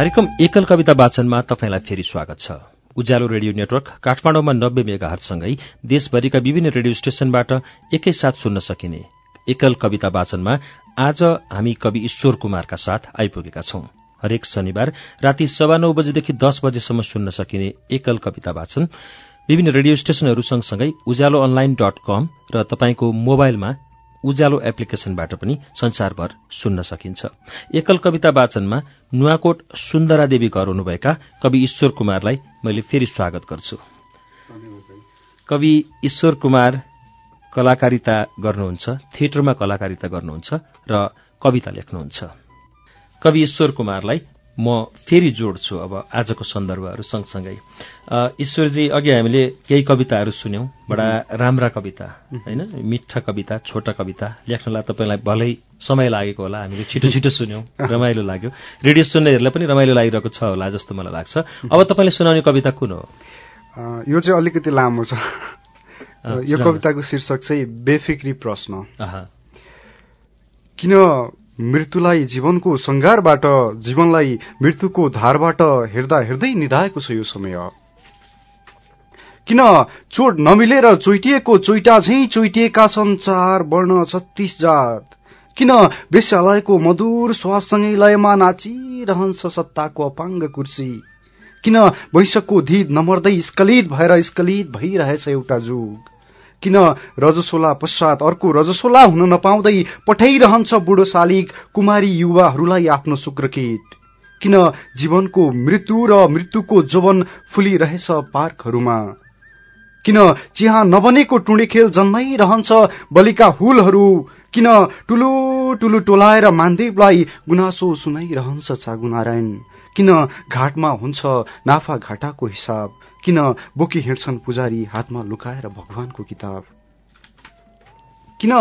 [SPEAKER 1] कार्यक्रम एकल कविता वाचनमा तपाईँलाई फेरि स्वागत छ। उज्यालो रेडियो नेटवर्क काठमाडौँमा नब्बे मेगाहरसँगै देशभरिका विभिन्न रेडियो स्टेशनबाट एकैसाथ सुन्न सकिने एकल कविता वाचनमा आज हामी कवि ईश्वर कुमारका साथ आइपुगेका छौं। हरेक शनिबार राति सवा नौ बजेदेखि दस बजेसम्म सुन्न सकिने एकल कविता वाचन विभिन्न रेडियो स्टेशनहरू सँगसँगै उज्यालो अनलाइन डट कम र तपाईँको मोबाइलमा उज्यालो एप्लिकेशनबाट पनि संसारभर सुन्न सकिन्छ। एकल कविता वाचनमा नुवाकोट सुन्दरा देवी घर हुनुभएका कवि ईश्वर कुमारलाई मैले फेरि स्वागत गर्छु। कवि ईश्वर कुमार कलाकारिता गर्नुहुन्छ थिएटरमा कलाकारिता गर्नुहुन्छ र कविता लेख्नुहुन्छ। कवि ईश्वर कुमारलाई म फेरि जोड्छु अब आजको सन्दर्भहरू सँगसँगै। ईश्वरजी अघि हामीले केही कविताहरू सुन्यौं बडा राम्रा कविता होइन? मिठा कविता छोटा कविता। लेख्नलाई तपाईँलाई भलै समय लागेको होला हामीले छिटो छिटो सुन्यौं रमाइलो लाग्यो। रेडियो सुन्नेहरूलाई पनि रमाइलो लागिरहेको छ होला जस्तो मलाई लाग्छ। अब तपाईँले सुनाउने कविता कुन हो?
[SPEAKER 2] यो चाहिँ अलिकति लामो छ। यो। कविताको शीर्षक चाहिँ बेफिक्री प्रश्न किन मृत्युलाई जीवनको सङ्घारबाट जीवनलाई मृत्युको धारबाट हेर्दा हेर्दै निधाएको छ यो समय। किन चोट नमिलेर चोइटिएको चोइटा झैं चोइटिएका छन् चार वर्ण छत्तीस जात? किन वेश्यालयको मधुर श्वाससँगै लयमा नाचिरहन्छ सत्ताको अपाङ्ग कुर्सी? किन वैशको धिद नमर्दै स्खलित भएर स्खलित भइरहेछ एउटा जुग? किन रजसोला पश्चात अर्को रजसोला हुन नपाउँदै पठाइरहन्छ बुढो शालिग कुमारी युवाहरूलाई आफ्नो शुक्रकिट किन जीवनको मृत्यु र मृत्युको जोवन फुलिरहेछ पार्कहरूमा? किन चिहा नबनेको टुँडे खेल जन्माइरहन्छ बलिका हुलहरू? किन टुलु टुलु टोलाएर मानदेवलाई गुनासो सुनाइरहन्छ चागु नारायण किन घाटमा हुन्छ नाफा घाटाको हिसाब? किन बोकी हिँड्छन् पुजारी हातमा लुकाएर भगवानको किताब? किन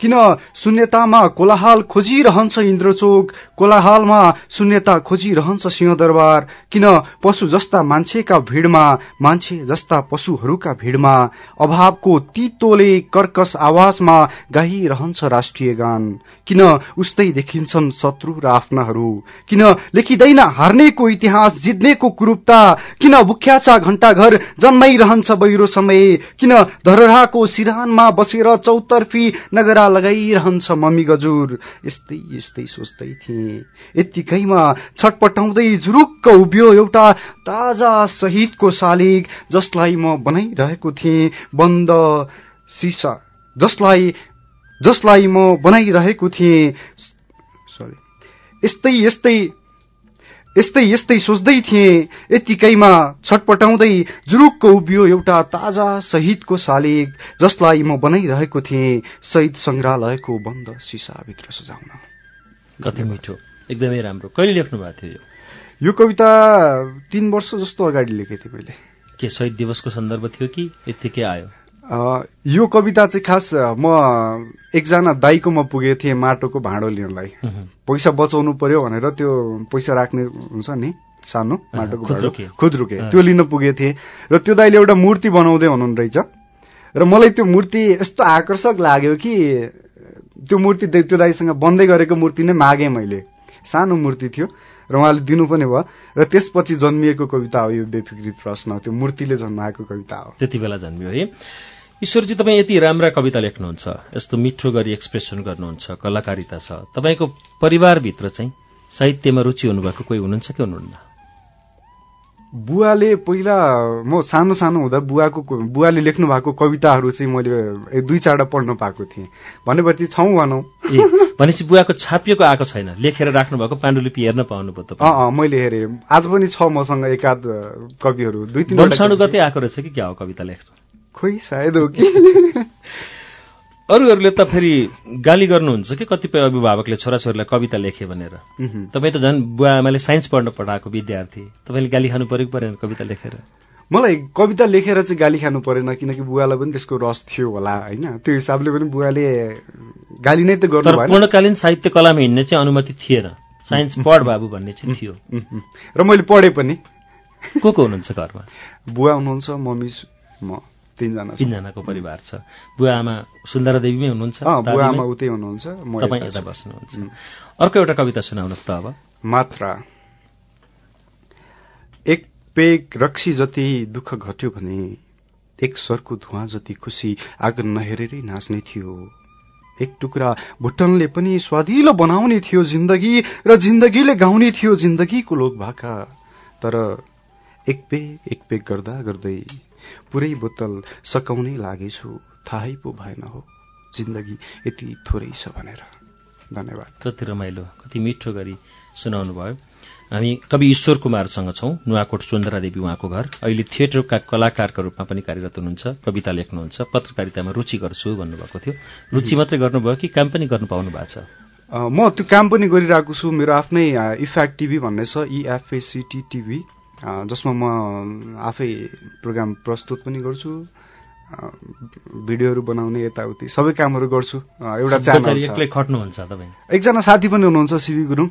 [SPEAKER 2] किन शून्यतामा कोलाहाल खोजिरहन्छ इन्द्रचोक? कोलाहालमा शून्यता खोजिरहन्छ सिंहदरबार। किन पशु जस्ता मान्छेका भिडमा मान्छे जस्ता पशुहरूका भिडमा अभावको तितोले कर्कस आवाजमा गाइरहन्छ राष्ट्रिय गान? किन उस्तै देखिन्छन् शत्रु र आफ्नाहरू? किन लेखिँदैन हार्नेको इतिहास जित्नेको कुरूपता? किन भुख्याचा घण्टा घर जन्माइरहन्छ बहिरो समय किन धरहराको सिरानमा बसेर चौतर्फी नगरा लगाइरहन्छ मम्मी गजुर यस्तै यस्तै सोच्दै थिए। यत्तिकैमा छटपटाउँदै जुरुक्क उभियो एउटा ताजा शहीदको शालिग जसलाई म बनाइरहेको थिएँ बन्द सिसा। जसलाई जसलाई म बनाइरहेको थिएँ सरी यस्तै यस्तै यस्तै यस्तै सोच्दै थिए यतिकैमा छटपटाउँदै जुरुक्क उभियो एउटा ताजा शहीदको शालिग जसलाई म बनाइरहेको थिएँ शहीद संग्रहालयको बन्द सिसाभित्र सजाउन।
[SPEAKER 1] कति मिठो एकदमै राम्रो। कहिले लेख्नु भएको थियो यो?
[SPEAKER 2] यो कविता तीन वर्ष जस्तो अगाडि लेखेको थिएँ मैले।
[SPEAKER 1] के शहीद दिवसको सन्दर्भ थियो कि यत्तिकै आयो?
[SPEAKER 2] यो कविता चाहिँ खास म एकजना दाईकोमा पुगेको थिएँ माटोको भाँडो लिनलाई। पैसा बचाउनु पर्यो भनेर त्यो पैसा राख्ने हुन्छ नि सानो माटोको भाँडो।
[SPEAKER 1] खुद्रुके।
[SPEAKER 2] त्यो लिन पुगेको थिएँ। र त्यो दाइले एउटा मूर्ति बनाउँदै हुनुहुन्न रहेछ। र मलाई त्यो मूर्ति यस्तो आकर्षक लाग्यो कि त्यो मूर्ति त्यो दाइसँग बन्दै गरेको मूर्ति नै मागेँ मैले। सानो मूर्ति थियो। र उहाँले दिनु पनि भयो। र त्यसपछि जन्मिएको कविता हो यो बेफिक्री प्रश्न। त्यो मूर्तिले जन्माएको कविता हो।
[SPEAKER 1] त्यति बेला जन्मियो है। ईश्वरजी तपाईँ यति राम्रा कविता लेख्नुहुन्छ यस्तो मिठो गरी एक्सप्रेसन गर्नुहुन्छ कलाकारिता छ। तपाईँको परिवारभित्र चाहिँ साहित्यमा रुचि हुनुभएको कोही हुनुहुन्छ कि हुनुहुन्न?
[SPEAKER 2] बुवाले पहिला म सानो सानो हुँदा बुवाको बुवाले लेख्नु भएको कविताहरू चाहिँ मैले दुई चारवटा पढ्न पाएको थिएँ। भनेपछि छौँ भनौँ।
[SPEAKER 1] भनेपछि बुवाको छापिएको आएको छैन। लेखेर राख्नुभएको पाण्डुलिपि हेर्न पाउनुभयो तपाईँ।
[SPEAKER 2] अँ मैले हेरेँ। आज पनि छ मसँग एकाध कविहरू दुई तिन
[SPEAKER 1] वंशानुगतै आएको रहेछ कि क्या हो कविता लेख्न?
[SPEAKER 2] खोइ सायद हो कि?
[SPEAKER 1] अरूहरूले त फेरि गाली गर्नुहुन्छ कि कतिपय अभिभावकले छोराछोरीलाई कविता लेखे भनेर। तपाईँ त झन् बुवा आमाले साइन्स पढ्न पठाएको विद्यार्थी। तपाईँले गाली खानु पऱ्यो कि परेन कविता लेखेर?
[SPEAKER 2] मलाई कविता लेखेर चाहिँ गाली खानु परेन किनकि बुवालाई पनि त्यसको रस थियो होला होइन? त्यो हिसाबले पनि बुवाले गाली नै त गर्नु
[SPEAKER 1] पूर्णकालीन साहित्य कलामा हिँड्ने चाहिँ अनुमति थिएन। साइन्स पढ बाबु भन्ने चाहिँ थियो।
[SPEAKER 2] र मैले पढेँ पनि।
[SPEAKER 1] को को हुनुहुन्छ घरमा?
[SPEAKER 2] बुवा हुनुहुन्छ मम्मी म। तिनजना।
[SPEAKER 1] तिनजनाको परिवार छ बुवा आमा सुन्दरा देवीमै हुनुहुन्छ
[SPEAKER 2] बुवा आमा? उतै हुनुहुन्छ
[SPEAKER 1] तपाईँ
[SPEAKER 2] यता।
[SPEAKER 1] बस्नुहुन्छ. अर्को एउटा कविता सुनाउनुहोस् त अब
[SPEAKER 2] मात्रा एक पेग रक्सी जति दुःख घट्यो भने एक सरको धुवा जति खुसी आगन नहेरेरै नाच्ने थियो एक टुक्रा भुटनले पनि स्वादिलो बनाउने थियो जिन्दगी र जिन्दगीले गाउने थियो जिन्दगीको लोक भाका तर एक पेग एक पेग गर्दा गर्दै पुरै बोतल सकाउनै लागेछु। थाहै पो भएन हो। जिन्दगी यति थोरै छ भनेर। धन्यवाद।
[SPEAKER 1] कति रमाइलो कति मिठो गरी सुनाउनु भयो। हामी कवि ईश्वर कुमारसँग छौँ नुवाकोट सुन्दरा देवी उहाँको घर। अहिले थिएटरका कलाकारका रूपमा पनि कार्यरत हुनुहुन्छ कविता लेख्नुहुन्छ पत्रकारितामा रुचि गर्छु भन्नुभएको थियो। रुचि मात्रै गर्नुभयो कि काम पनि गर्नु पाउनु भएको छ?
[SPEAKER 2] म त्यो काम पनि गरिरहेको छु मेरो आफ्नै इफ्याक्ट टिभी भन्ने छ इएफएसिटी टिभी। जसमा म आफै प्रोग्राम प्रस्तुत पनि गर्छु। भिडियोहरू बनाउने यताउति। सबै कामहरू गर्छु। एउटा च्यानल
[SPEAKER 1] खट्नुहुन्छ तपाईँ।
[SPEAKER 2] एकजना साथी पनि हुनुहुन्छ सिबी गुरुङ।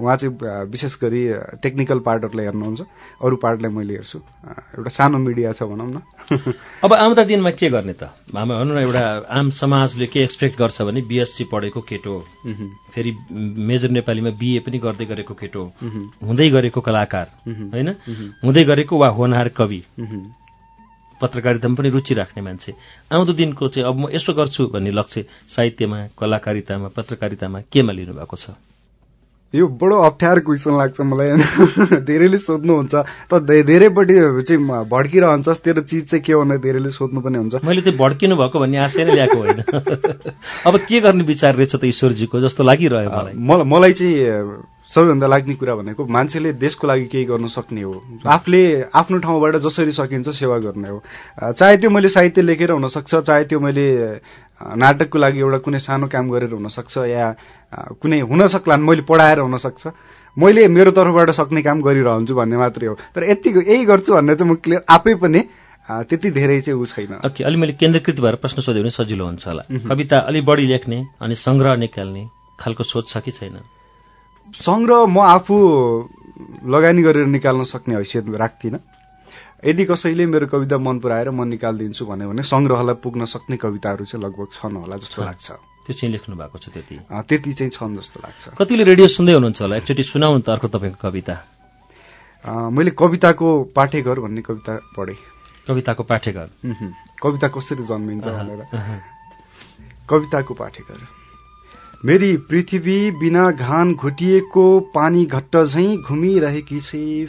[SPEAKER 2] उहाँ चाहिँ विशेष गरी टेक्निकल पार्टहरूलाई हेर्नुहुन्छ। अरू पार्टलाई मैले हेर्छु। एउटा सानो मिडिया छ भनौँ न।
[SPEAKER 1] अब आउँदा दिनमा के गर्ने त? भनौँ न एउटा आम समाजले के एक्सपेक्ट गर्छ भने बिएससी पढेको केटो फेरि मेजर नेपालीमा बिए पनि गर्दै गरेको केटो हुँदै गरेको कलाकार होइन? हुँदै गरेको वा होनहार कवि। पत्रकारितामा पनि रुचि राख्ने मान्छे। आउँदो दिनको चाहिँ अब म यसो गर्छु भन्ने लक्ष्य साहित्यमा कलाकारितामा पत्रकारितामा केमा लिनुभएको छ?
[SPEAKER 2] यो बडो अप्ठ्यारो क्वेसन लाग्छ मलाई। धेरैले सोध्नुहुन्छ। त धेरैपट्टि चाहिँ म भड्किरहन्छस् तेरो चिज चाहिँ के हो भनेर धेरैले सोध्नु पनि हुन्छ।
[SPEAKER 1] मैले त्यो भड्किनु भएको भन्ने आशय नै ल्याएको होइन। अब के गर्ने विचार रहेछ त ईश्वरजीको जस्तो लागिरह्यो मलाई।
[SPEAKER 2] मलाई चाहिँ सबैभन्दा लाग्ने कुरा भनेको मान्छेले देशको लागि केही गर्न सक्ने हो। आफूले आफ्नो ठाउँबाट जसरी सकिन्छ सेवा गर्ने हो। चाहे त्यो मैले साहित्य लेखेर हुनसक्छ चाहे त्यो मैले नाटकको लागि एउटा कुनै सानो काम गरेर हुनसक्छ या कुनै हुन सक्ला मैले पढाएर हुनसक्छ मैले मेरो तर्फबाट सक्ने काम गरिरहन्छु भन्ने मात्रै हो। तर यतिको यही गर्छु भन्ने चाहिँ म क्लियर आफै पनि त्यति धेरै चाहिँ ऊ छैन।
[SPEAKER 1] ओके अलि मैले केन्द्रीकृत भएर प्रश्न सोध्यो भने सजिलो हुन्छ होला। कविता अलि बढी लेख्ने अनि सङ्ग्रह निकाल्ने खालको सोच छ कि छैन?
[SPEAKER 2] सङ्ग्रह म आफू लगानी गरेर निकाल्न सक्ने हैसियत राख्दिनँ। यदि कसैले मेरो कविता मन पराएर म निकालिदिन्छु भन्यो भने सङ्ग्रहलाई पुग्न सक्ने कविताहरू चाहिँ लगभग छन् होला जस्तो लाग्छ।
[SPEAKER 1] त्यो चाहिँ लेख्नु भएको छ त्यति।
[SPEAKER 2] त्यति चाहिँ छन् जस्तो लाग्छ।
[SPEAKER 1] कतिले रेडियो सुन्दै हुनुहुन्छ होला? एकचोटि सुनाउनु त अर्को तपाईँको कविता।
[SPEAKER 2] मैले कविताको पाठेघर भन्ने कविता पढेँ।
[SPEAKER 1] कविताको पाठेघर।
[SPEAKER 2] कविता कसरी जन्मिन्छ भनेर। कविताको पाठेघर। मेरी पृथ्वी बिना घान घुटिएको पानी घट्ट झैं घुमिरहेकी छे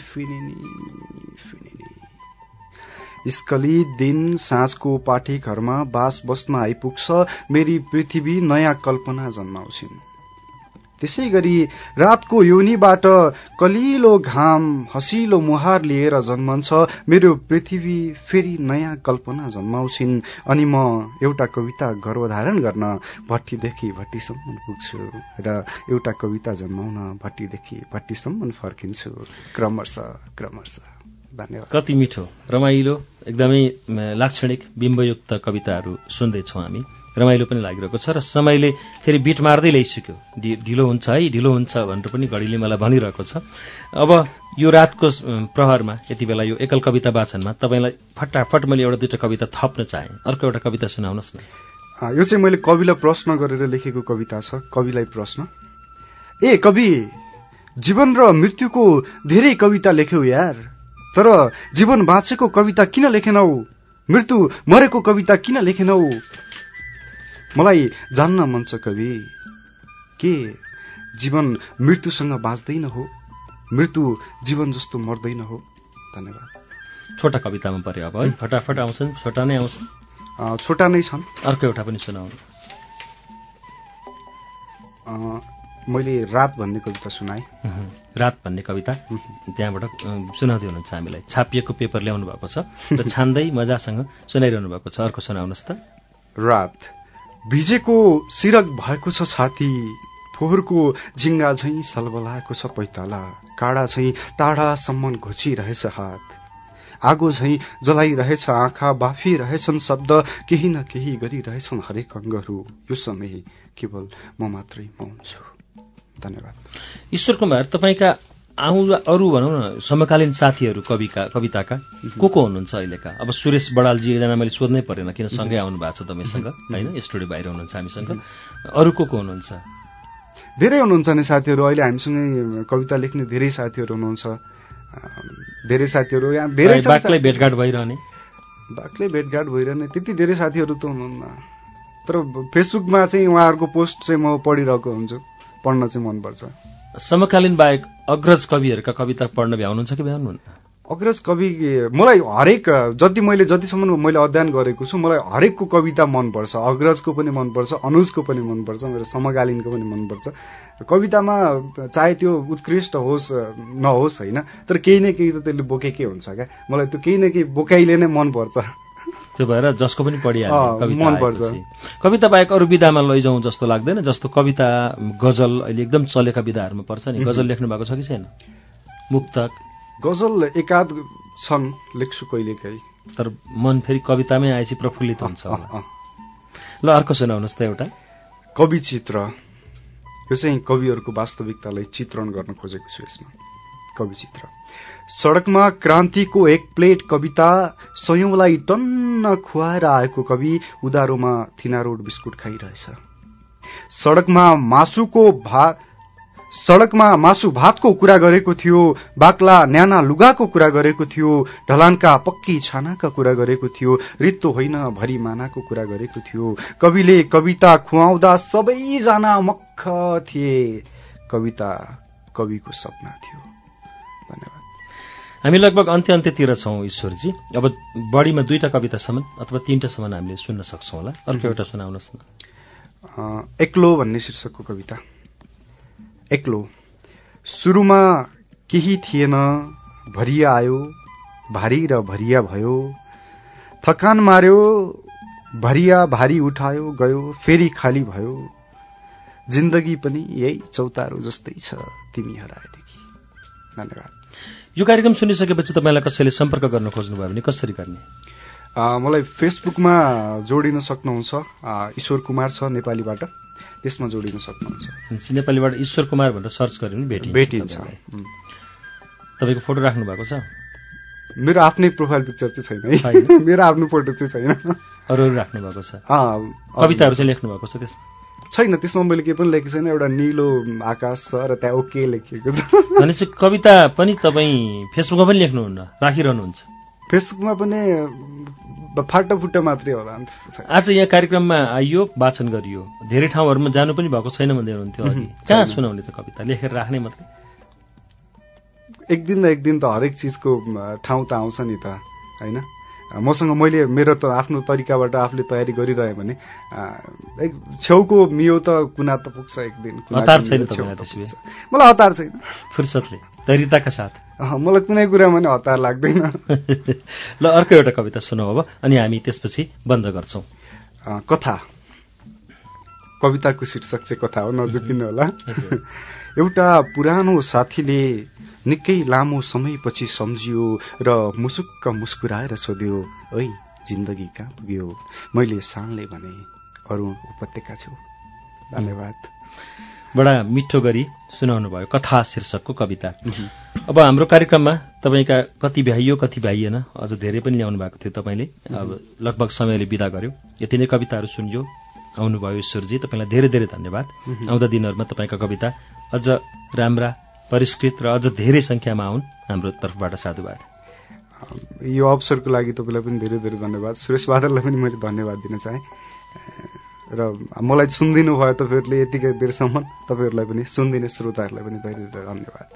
[SPEAKER 2] स्कली दिन साँझको पाठेघरमा बास बस्न आइपुग्छ मेरी पृथ्वी नयाँ कल्पना जन्माउँछिन्। त्यसै गरी रातको योनिबाट कलिलो घाम हसिलो मुहार लिएर जन्मन्छ। मेरो पृथ्वी फेरि नयाँ कल्पना जन्माउँछिन् अनि म एउटा कविता गर्भधारण गर्न भट्टीदेखि भट्टीसम्म पुग्छु र एउटा कविता जन्माउन भट्टीदेखि भट्टीसम्म फर्किन्छु। क्रमशः क्रमशः धन्यवाद।
[SPEAKER 1] कति मिठो रमाइलो एकदमै लाक्षणिक बिम्बयुक्त कविताहरू सुन्दैछौँ हामी। रमाइलो पनि लागिरहेको छ र समयले फेरि बिट मार्दै ल्याइसक्यो। ढिलो हुन्छ है ढिलो हुन्छ भनेर पनि घडीले मलाई भनिरहेको छ। अब यो रातको प्रहरमा यति बेला यो एकल कविता वाचनमा तपाईँलाई फटाफट मैले एउटा दुईवटा कविता थप्न चाहेँ। अर्को एउटा कविता सुनाउनुहोस् न।
[SPEAKER 2] यो चाहिँ मैले कविलाई प्रश्न गरेर लेखेको कविता छ कविलाई प्रश्न। ए कवि जीवन र मृत्युको धेरै कविता लेख्यौ यार तर जीवन बाँचेको कविता किन लेखेनौ? मृत्यु मरेको कविता किन लेखेनौ? मलाई जान्न मन छ कवि। के जीवन मृत्युसँग बाँच्दैन हो? मृत्यु जीवन जस्तो मर्दैन हो? धन्यवाद।
[SPEAKER 1] छोटा कवितामा पऱ्यो अब है। फटाफट आउँछन् छोटा नै आउँछन्।
[SPEAKER 2] छोटा नै छन्।
[SPEAKER 1] अर्को एउटा पनि सुनाउनु।
[SPEAKER 2] मैले रात भन्ने कविता सुनाएँ।
[SPEAKER 1] रात भन्ने कविता। त्यहाँबाट सुनाउँदै हुनुहुन्छ हामीलाई। छापिएको पेपर ल्याउनु भएको छ र छान्दै मजासँग सुनाइरहनु भएको छ। अर्को सुनाउनुहोस् त।
[SPEAKER 2] रात। भिजेको सिरक भएको छ छाती फोहोरको झिङ्गा झैं सलबलाएको छ पैताला। काडा झैं टाढासम्म घुचिरहेछ हात। आगो झैं जलाइरहेछ आँखा बाफिरहेछन् शब्द। केही न केही गरिरहेछन् हरेक अङ्गहरू। यो समय केवल म मात्रै मौन छु धन्यवाद।
[SPEAKER 1] ईश्वर कुमार तपाईँका आउँ अरू भनौँ न समकालीन साथीहरू कविका कविताका को को हुनुहुन्छ अहिलेका? अब सुरेश बडालजी एकजना मैले सोध्नै परेन किन सँगै आउनु भएको छ तपाईँसँग होइन? स्टुडियो बाहिर हुनुहुन्छ हामीसँग। अरू को को हुनुहुन्छ?
[SPEAKER 2] धेरै हुनुहुन्छ नि साथीहरू। अहिले हामीसँगै कविता लेख्ने धेरै साथीहरू हुनुहुन्छ। धेरै साथीहरू यहाँ धेरै छन्
[SPEAKER 1] बाक्लै भेटघाट भइरहने।
[SPEAKER 2] बाक्लै भेटघाट भइरहने। त्यति धेरै साथीहरू त हुनुहुन्न। तर फेसबुकमा चाहिँ उहाँहरूको पोस्ट चाहिँ म पढिरहेको हुन्छु। पढ्न चाहिँ मनपर्छ।
[SPEAKER 1] समकालीन बाहेक अग्रज कविहरूका कविता पढ्न भ्याउनुहुन्छ कि भ्याउनुहुन्न?
[SPEAKER 2] अग्रज कवि मलाई हरेक जति मैले जतिसम्म मैले अध्ययन गरेको छु मलाई हरेकको कविता मनपर्छ। अग्रजको पनि मनपर्छ अनुजको पनि मनपर्छ मेरो समकालीनको पनि मनपर्छ। कवितामा चाहे त्यो उत्कृष्ट होस् नहोस् होइन तर केही न केही त त्यसले बोकेकै हुन्छ क्या? मलाई त्यो केही न केही बोकाइले नै मनपर्छ।
[SPEAKER 1] त्यो भएर जसको पनि
[SPEAKER 2] अँ,
[SPEAKER 1] पढिहाल्ने कविता बाहेक अरू विधामा लैजाउँ जस्तो लाग्दैन जस्तो कविता गजल अहिले एकदम चलेका विधाहरूमा पर्छ नि। गजल लेख्नु भएको छ कि छैन? मुक्तक।
[SPEAKER 2] गजल एकाध छन् लेख्छु कहिलेकाहीँ।
[SPEAKER 1] तर मन फेरि कवितामै आएपछि प्रफुल्लित हुन्छ। ल अर्को सुनाउनुहोस् त एउटा।
[SPEAKER 2] कवि चित्र यो चाहिँ कविहरूको वास्तविकतालाई चित्रण गर्न खोजेको छु यसमा। कवि चित्र सडकमा क्रान्तिको एक प्लेट कविता सयौंलाई टन्न खुवाएर आएको कवि उधारोमा थिनारोड बिस्कुट खाइरहेछ। सडकमा मासुको भात सडकमा मासु भातको कुरा गरेको थियो बाक्ला न्याना लुगाको कुरा गरेको थियो ढलानका पक्की छानाका कुरा गरेको थियो रित्तो होइन भरी मानाको कुरा गरेको थियो। कविले कविता खुवाउँदा सबैजना मक्ख थिए। कविता कविको सपना थियो।
[SPEAKER 1] हामी लगभग अन्त्य अन्त्यतिर छौँ ईश्वरजी। अब बढीमा दुईटा कवितासम्म अथवा तिनवटासम्म हामीले सुन्न सक्छौँ होला। अर्को एउटा सुनाउनुहोस् न।
[SPEAKER 2] एक्लो भन्ने शीर्षकको कविता। एक्लो। सुरुमा केही थिएन भरिया आयो भारी र भरिया भयो। थकान मार्यो भरिया भारी उठायो गयो फेरि खाली भयो। जिन्दगी पनि यही चौतारो जस्तै छ तिमी हराएदेखि धन्यवाद।
[SPEAKER 1] यो कार्यक्रम सुनिसकेपछि तपाईँलाई कसैले सम्पर्क गर्न खोज्नुभयो भने कसरी गर्ने?
[SPEAKER 2] मलाई फेसबुकमा जोडिन सक्नुहुन्छ ईश्वर कुमार छ नेपालीबाट। त्यसमा जोडिन सक्नुहुन्छ।
[SPEAKER 1] नेपालीबाट ईश्वर कुमार भनेर सर्च गऱ्यो भने भेटिन्छ
[SPEAKER 2] भेटिन्छ.
[SPEAKER 1] तपाईँको फोटो राख्नु भएको छ?
[SPEAKER 2] मेरो आफ्नै प्रोफाइल पिक्चर चाहिँ छैन? मेरो आफ्नो फोटो चाहिँ छैन।
[SPEAKER 1] अरू अरू राख्नु भएको छ? कविताहरू चाहिँ लेख्नु भएको छ त्यसमा?
[SPEAKER 2] छैन त्यसमा मैले केही पनि लेखेको छैन। एउटा निलो आकाश छ र त्यहाँ ओके लेखिएको छ।
[SPEAKER 1] भनेपछि कविता पनि तपाईँ फेसबुकमा पनि लेख्नुहुन्न राखिरहनुहुन्छ।
[SPEAKER 2] फेसबुकमा पनि फाटा फुट्टा मात्रै होला
[SPEAKER 1] आज यहाँ कार्यक्रममा आइयो वाचन गरियो। धेरै ठाउँहरूमा जानु पनि भएको छैन भन्दै हुनुहुन्थ्यो अघि। कहाँ सुनाउने त कविता? लेखेर राख्ने मात्रै।
[SPEAKER 2] एक दिन न एक दिन त हरेक चिजको ठाउँ त आउँछ नि त होइन? मसँग मैले मेरो त आफ्नो तरिकाबाट आफूले तयारी गरिरह्यो भने एक छेउको मियो त कुना त पुग्छ एक दिन
[SPEAKER 1] हतार छैन।
[SPEAKER 2] मलाई हतार छैन।
[SPEAKER 1] फुर्सदले धैर्यताका साथ।
[SPEAKER 2] मलाई कुनै कुरामा नि हतार लाग्दैन।
[SPEAKER 1] ल अर्को एउटा कविता सुनाऊ अब अनि हामी त्यसपछि बन्द गर्छौँ।
[SPEAKER 2] कथा। कविताको शीर्षक चाहिँ कथा हो नजुकिनु होला एउटा पुरानो साथीले निकै लामो समयपछि सम्झियो र मुसुक्क मुस्कुराएर सोध्यो ओइ जिन्दगी कहाँ पुग्यो? मैले सानले भने अरुण उपत्यका छेउ धन्यवाद।
[SPEAKER 1] बडा मिठो गरी सुनाउनु भयो कथा शीर्षकको कविता। अब हाम्रो कार्यक्रममा तपाईँका कति भ्याइयो कति भ्याइएन अझ धेरै पनि ल्याउनु भएको थियो तपाईँले। अब लगभग समयले विदा गर्यो। यति नै कविताहरू सुनियो आउनुभयो ईश्वरजी तपाईँलाई धेरै धेरै धन्यवाद। आउँदा दिनहरूमा तपाईँका कविता अझ राम्रा परिष्कृत र अझ धेरै सङ्ख्यामा आउन् हाम्रो तर्फबाट साधुवाद।
[SPEAKER 2] यो अवसरको लागि तपाईँलाई पनि धेरै धेरै धन्यवाद। सुरेश बादललाई पनि मैले धन्यवाद दिन चाहेँ। र मलाई सुनिदिनु भयो तपाईँहरूले यतिकै बेरसम्म। तपाईँहरूलाई पनि सुनिदिने श्रोताहरूलाई पनि धेरै धेरै धन्यवाद।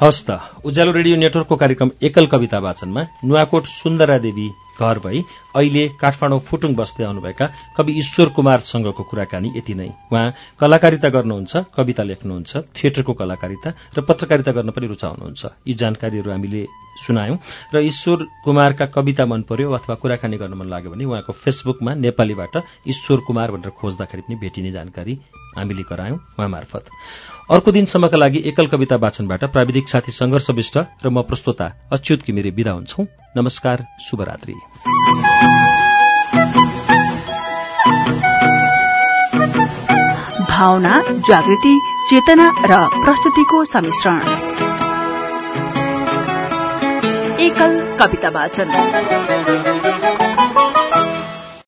[SPEAKER 1] हवस् त उज्यालो रेडियो नेटवर्कको कार्यक्रम एकल कविता वाचनमा नुवाकोट सुन्दरा देवी घर भई अहिले काठमाडौँ फुटुङ बस्दै आउनुभएका कवि ईश्वर कुमारसँगको कुराकानी यति नै। उहाँ कलाकारिता गर्नुहुन्छ कविता लेख्नुहुन्छ थिएटरको कलाकारिता र पत्रकारिता गर्न पनि रुचाउनुहुन्छ। यी जानकारीहरू हामीले सुनायौं र ईश्वर कुमारका कविता मन पर्यो अथवा कुराकानी गर्न मन लाग्यो भने उहाँको फेसबुकमा नेपालीबाट ईश्वर कुमार भनेर खोज्दाखेरि पनि भेटिने जानकारी हामीले गरायौं। उहाँ अर्को दिनसम्मका लागि एकल कविता वाचनबाट प्राविधिक साथी सङ्घर्ष विष्ट र म प्रस्तोता अच्युत किमिरे विदा हुन्छौ। नमस्कार शुभरात्री।
[SPEAKER 3] भावना जागृति चेतना र प्रस्तुतिको सम्मिश्रण एकल कविता वाचन।